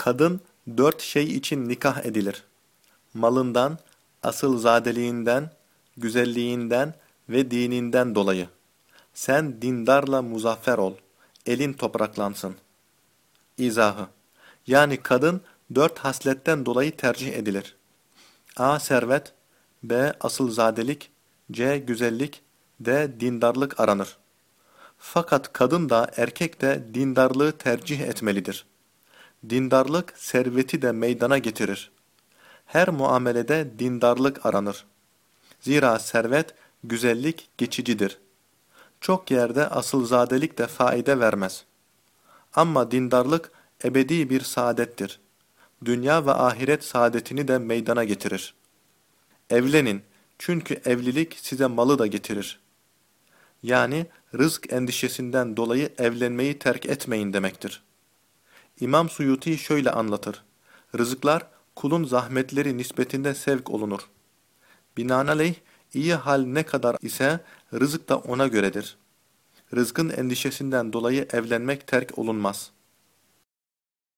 Kadın dört şey için nikah edilir. Malından, asıl zadeliğinden, güzelliğinden ve dininden dolayı. Sen dindarla muzaffer ol, elin topraklansın. İzahı Yani kadın dört hasletten dolayı tercih edilir. A. Servet B. Asıl zadelik C. Güzellik D. Dindarlık aranır. Fakat kadın da erkek de dindarlığı tercih etmelidir. Dindarlık serveti de meydana getirir. Her muamelede dindarlık aranır. Zira servet, güzellik geçicidir. Çok yerde asılzadelik de faide vermez. Ama dindarlık ebedi bir saadettir. Dünya ve ahiret saadetini de meydana getirir. Evlenin çünkü evlilik size malı da getirir. Yani rızk endişesinden dolayı evlenmeyi terk etmeyin demektir. İmam Suyuti şöyle anlatır. Rızıklar kulun zahmetleri nispetinde sevk olunur. Binaenaleyh iyi hal ne kadar ise rızık da ona göredir. Rızkın endişesinden dolayı evlenmek terk olunmaz.''